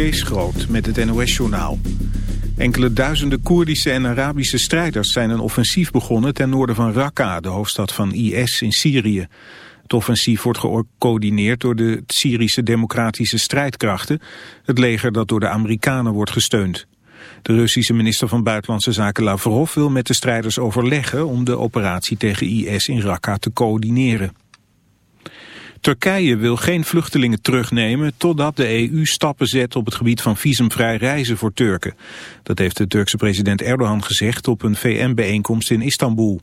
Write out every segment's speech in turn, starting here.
Kees Groot met het NOS-journaal. Enkele duizenden Koerdische en Arabische strijders zijn een offensief begonnen ten noorden van Raqqa, de hoofdstad van IS in Syrië. Het offensief wordt gecoördineerd door de Syrische democratische strijdkrachten, het leger dat door de Amerikanen wordt gesteund. De Russische minister van Buitenlandse Zaken Lavrov wil met de strijders overleggen om de operatie tegen IS in Raqqa te coördineren. Turkije wil geen vluchtelingen terugnemen totdat de EU stappen zet op het gebied van visumvrij reizen voor Turken. Dat heeft de Turkse president Erdogan gezegd op een VN-bijeenkomst in Istanbul.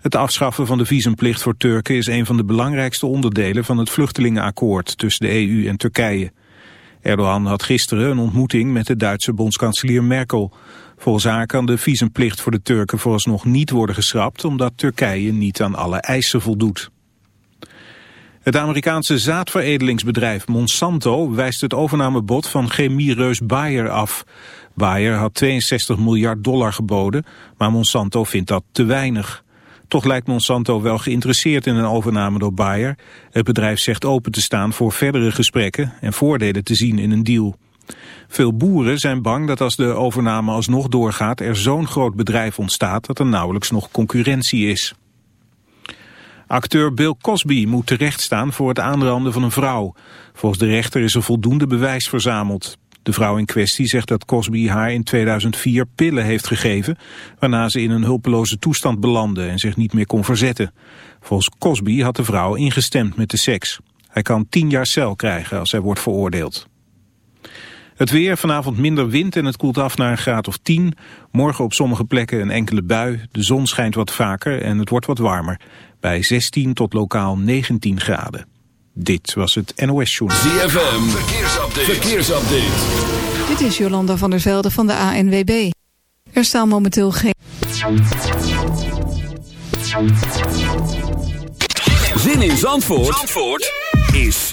Het afschaffen van de visumplicht voor Turken is een van de belangrijkste onderdelen van het vluchtelingenakkoord tussen de EU en Turkije. Erdogan had gisteren een ontmoeting met de Duitse bondskanselier Merkel. Volgens haar kan de visumplicht voor de Turken vooralsnog niet worden geschrapt omdat Turkije niet aan alle eisen voldoet. Het Amerikaanse zaadveredelingsbedrijf Monsanto wijst het overnamebod van chemiereus Bayer af. Bayer had 62 miljard dollar geboden, maar Monsanto vindt dat te weinig. Toch lijkt Monsanto wel geïnteresseerd in een overname door Bayer. Het bedrijf zegt open te staan voor verdere gesprekken en voordelen te zien in een deal. Veel boeren zijn bang dat als de overname alsnog doorgaat er zo'n groot bedrijf ontstaat dat er nauwelijks nog concurrentie is. Acteur Bill Cosby moet terechtstaan voor het aanranden van een vrouw. Volgens de rechter is er voldoende bewijs verzameld. De vrouw in kwestie zegt dat Cosby haar in 2004 pillen heeft gegeven... waarna ze in een hulpeloze toestand belandde en zich niet meer kon verzetten. Volgens Cosby had de vrouw ingestemd met de seks. Hij kan 10 jaar cel krijgen als hij wordt veroordeeld. Het weer, vanavond minder wind en het koelt af naar een graad of 10. Morgen op sommige plekken een enkele bui. De zon schijnt wat vaker en het wordt wat warmer bij 16 tot lokaal 19 graden. Dit was het NOS Journal. ZFM, verkeersupdate. verkeersupdate. Dit is Jolanda van der Velde van de ANWB. Er staan momenteel geen... Zin in Zandvoort, Zandvoort is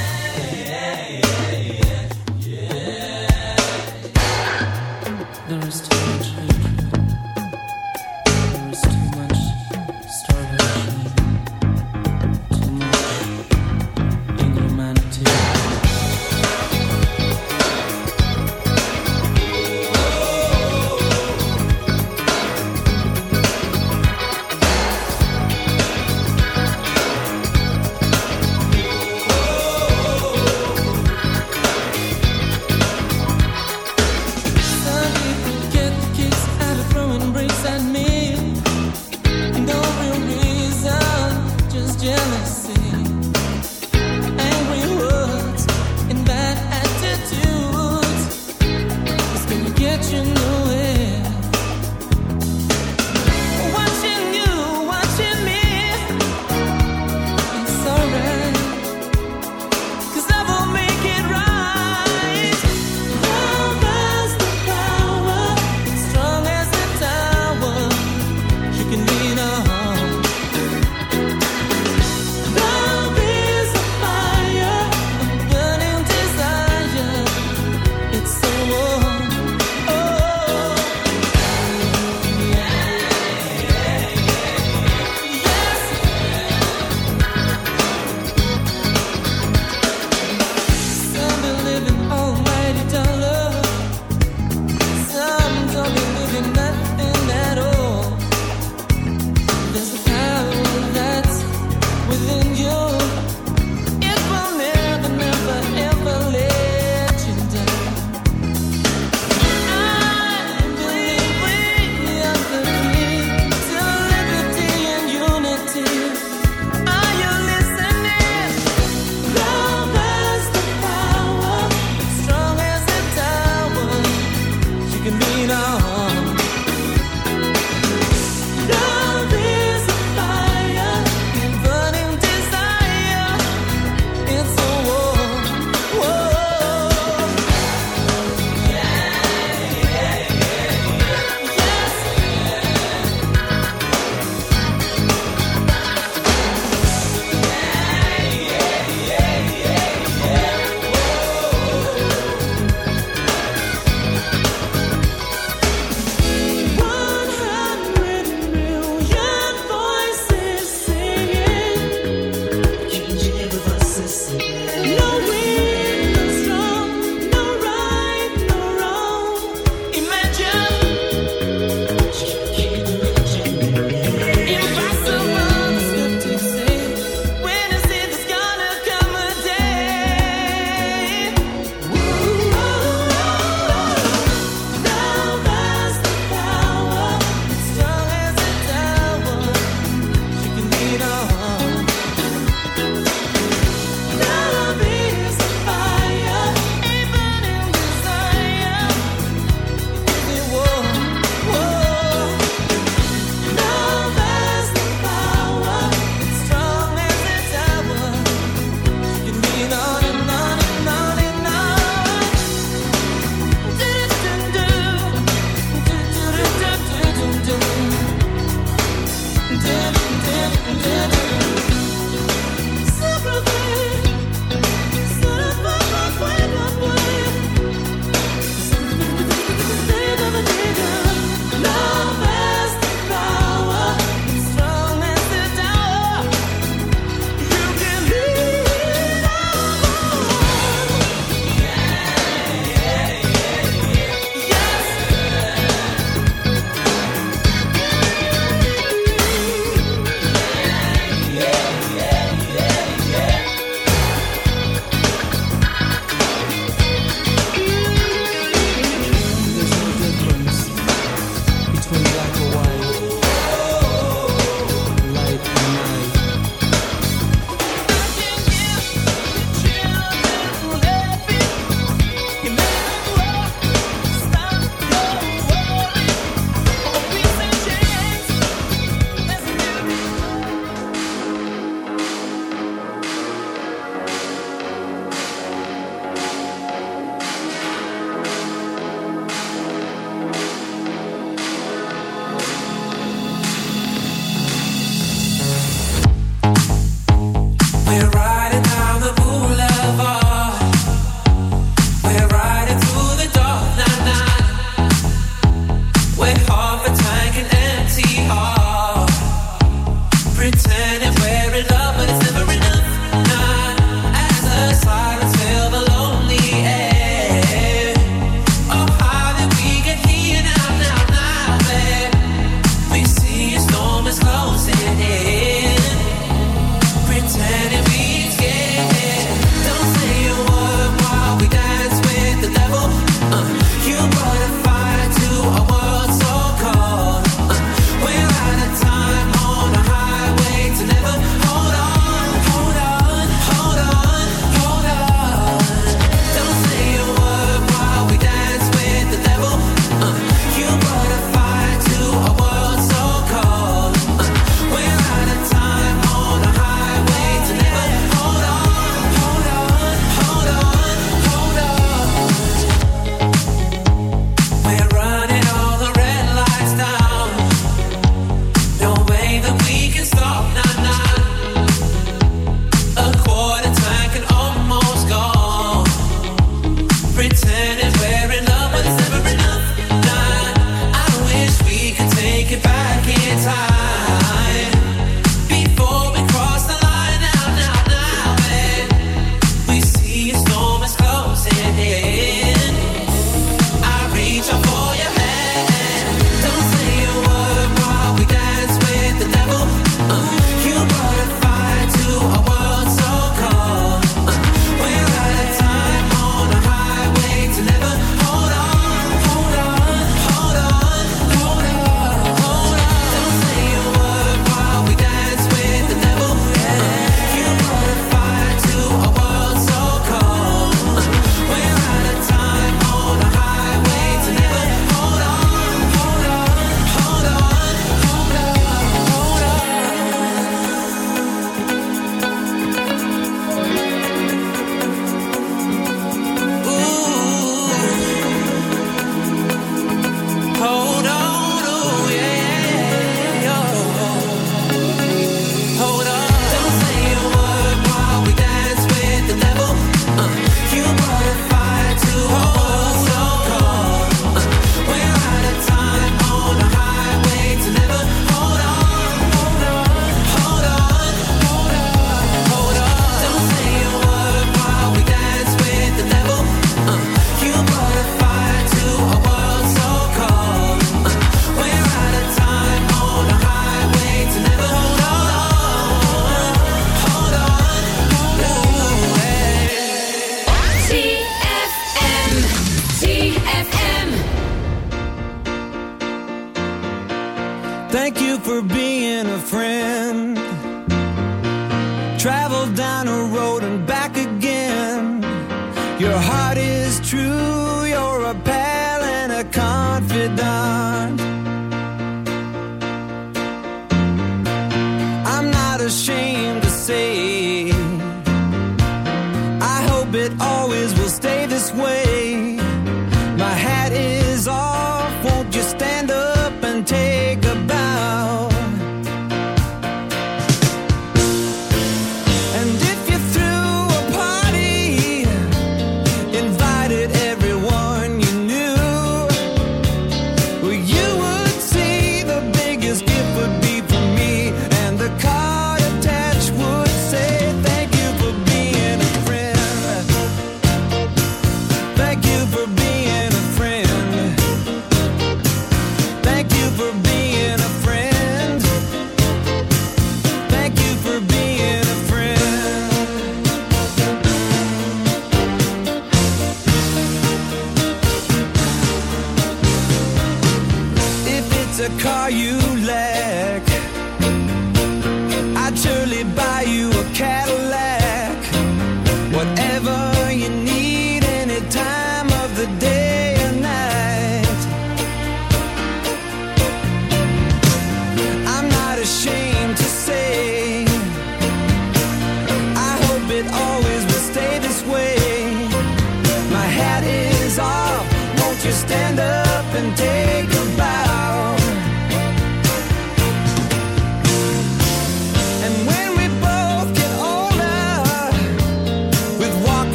pretend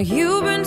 You've been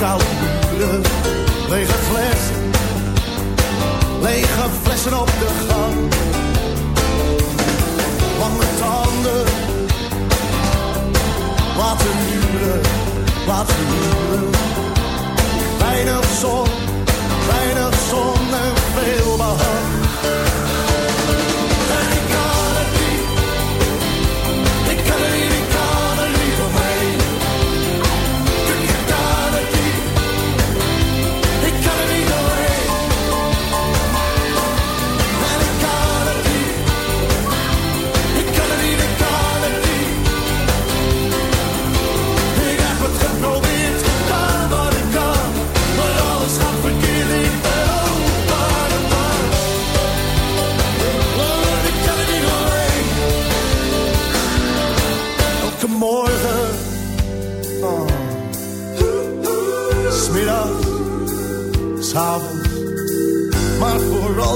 koude buren. Lege flessen, lege flessen op de gang. Lange tanden, wat een uren, wat een uren. Weinig zon.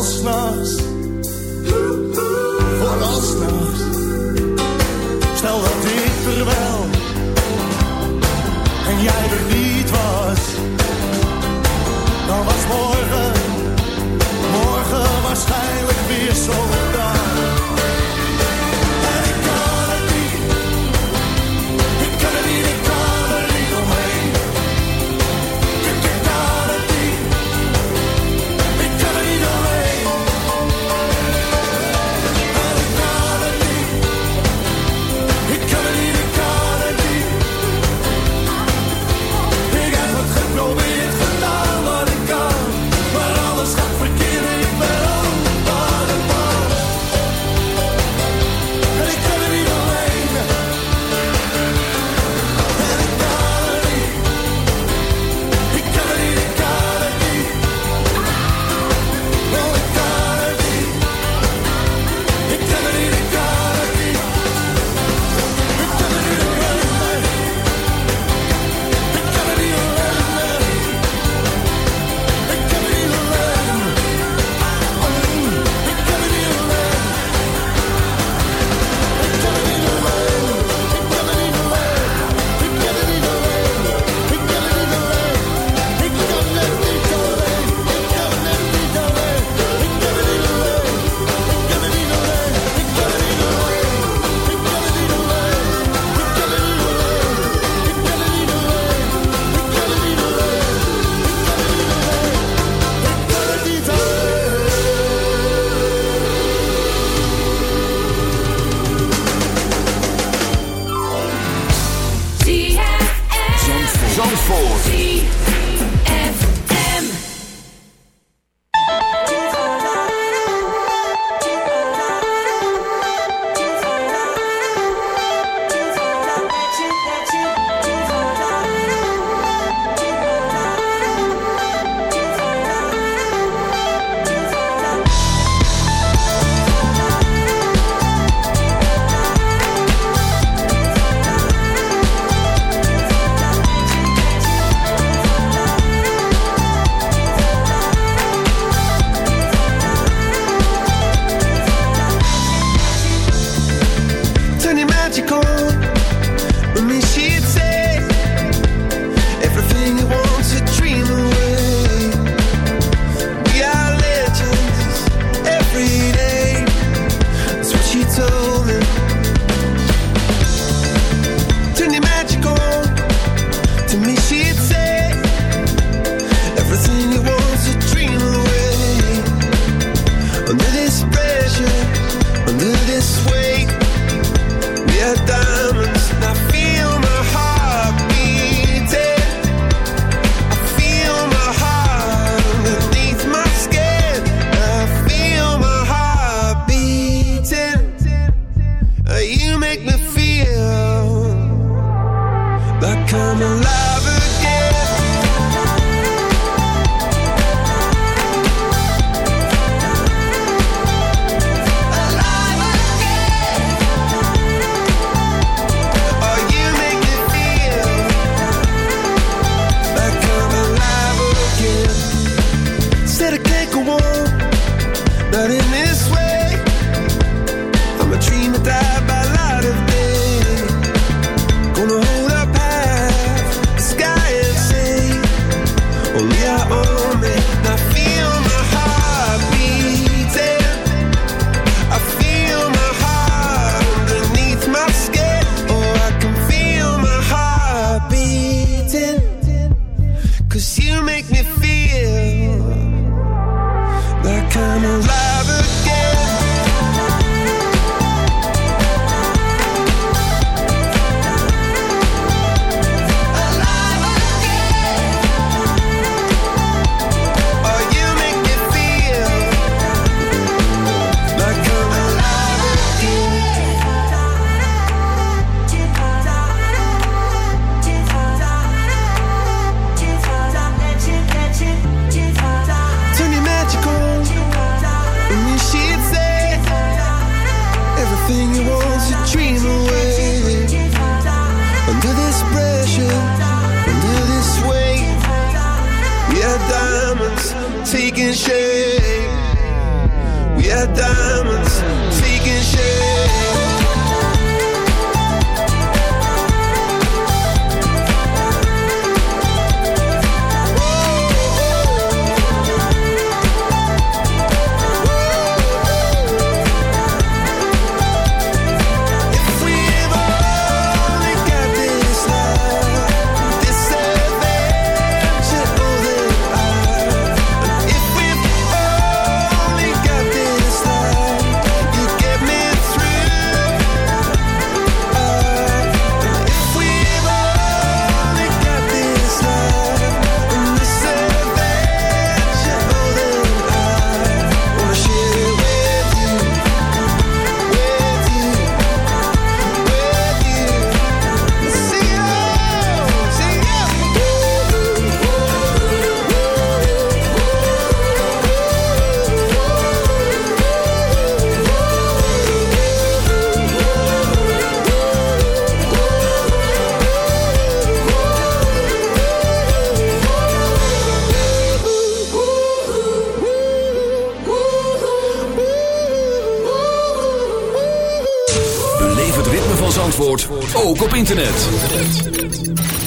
als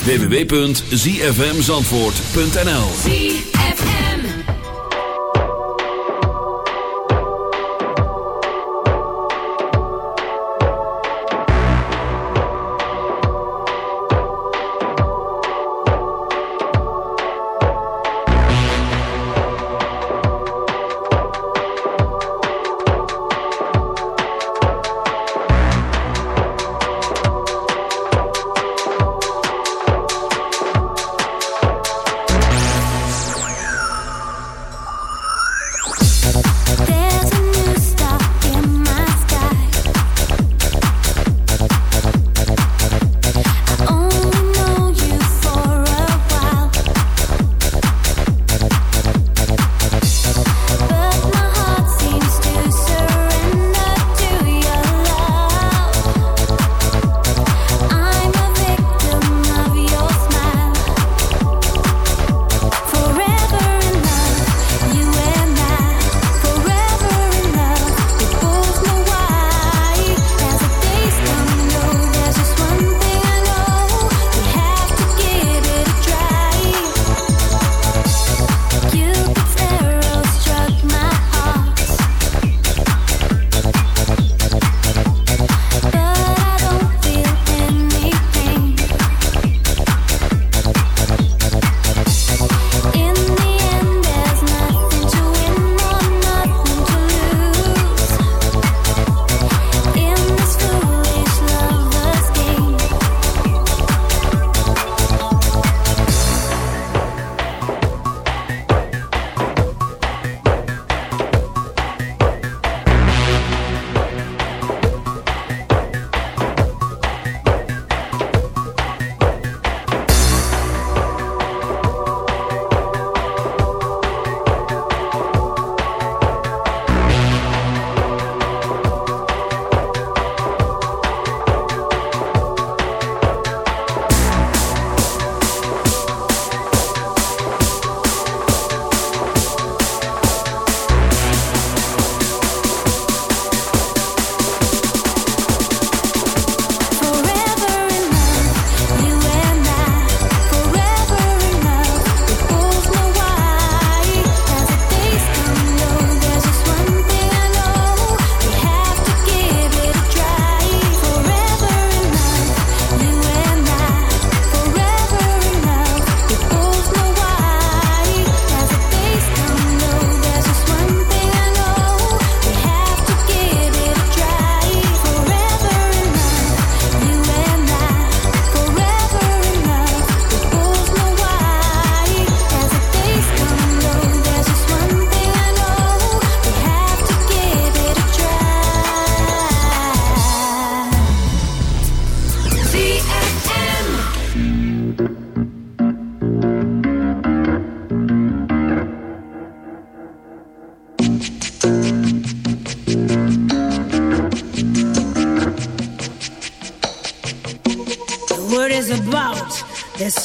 www.zfmzandvoort.nl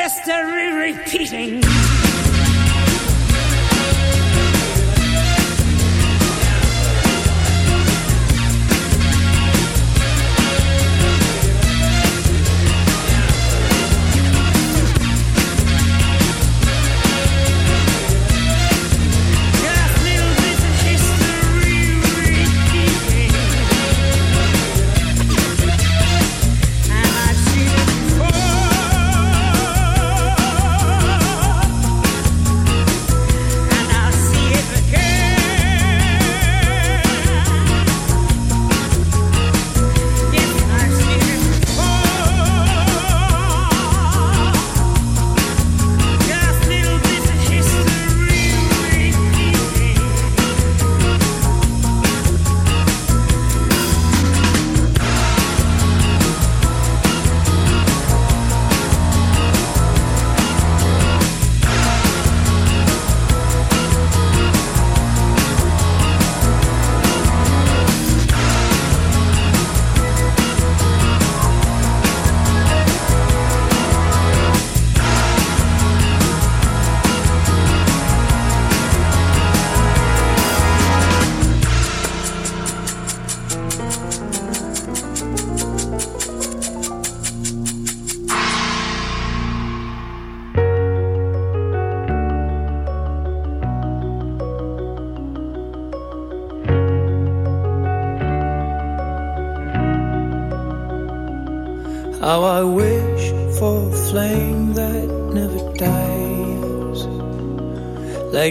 History repeating.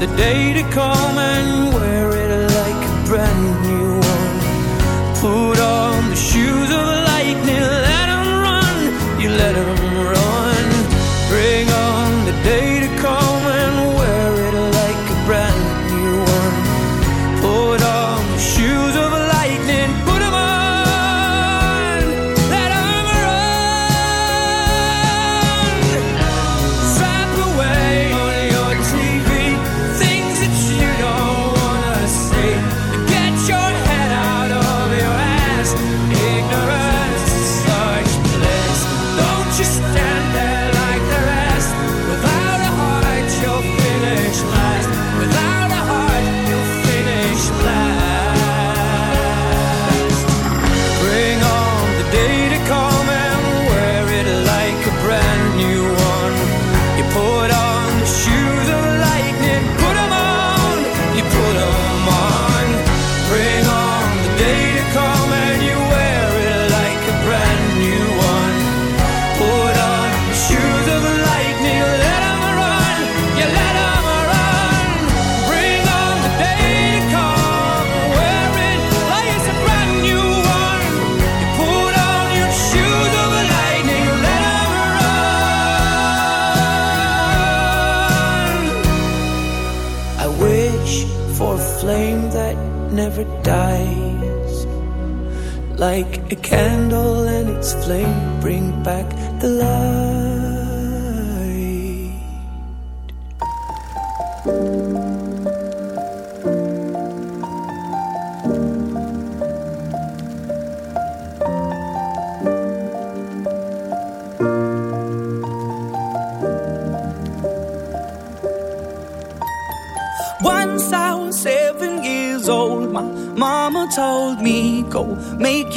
the day to come and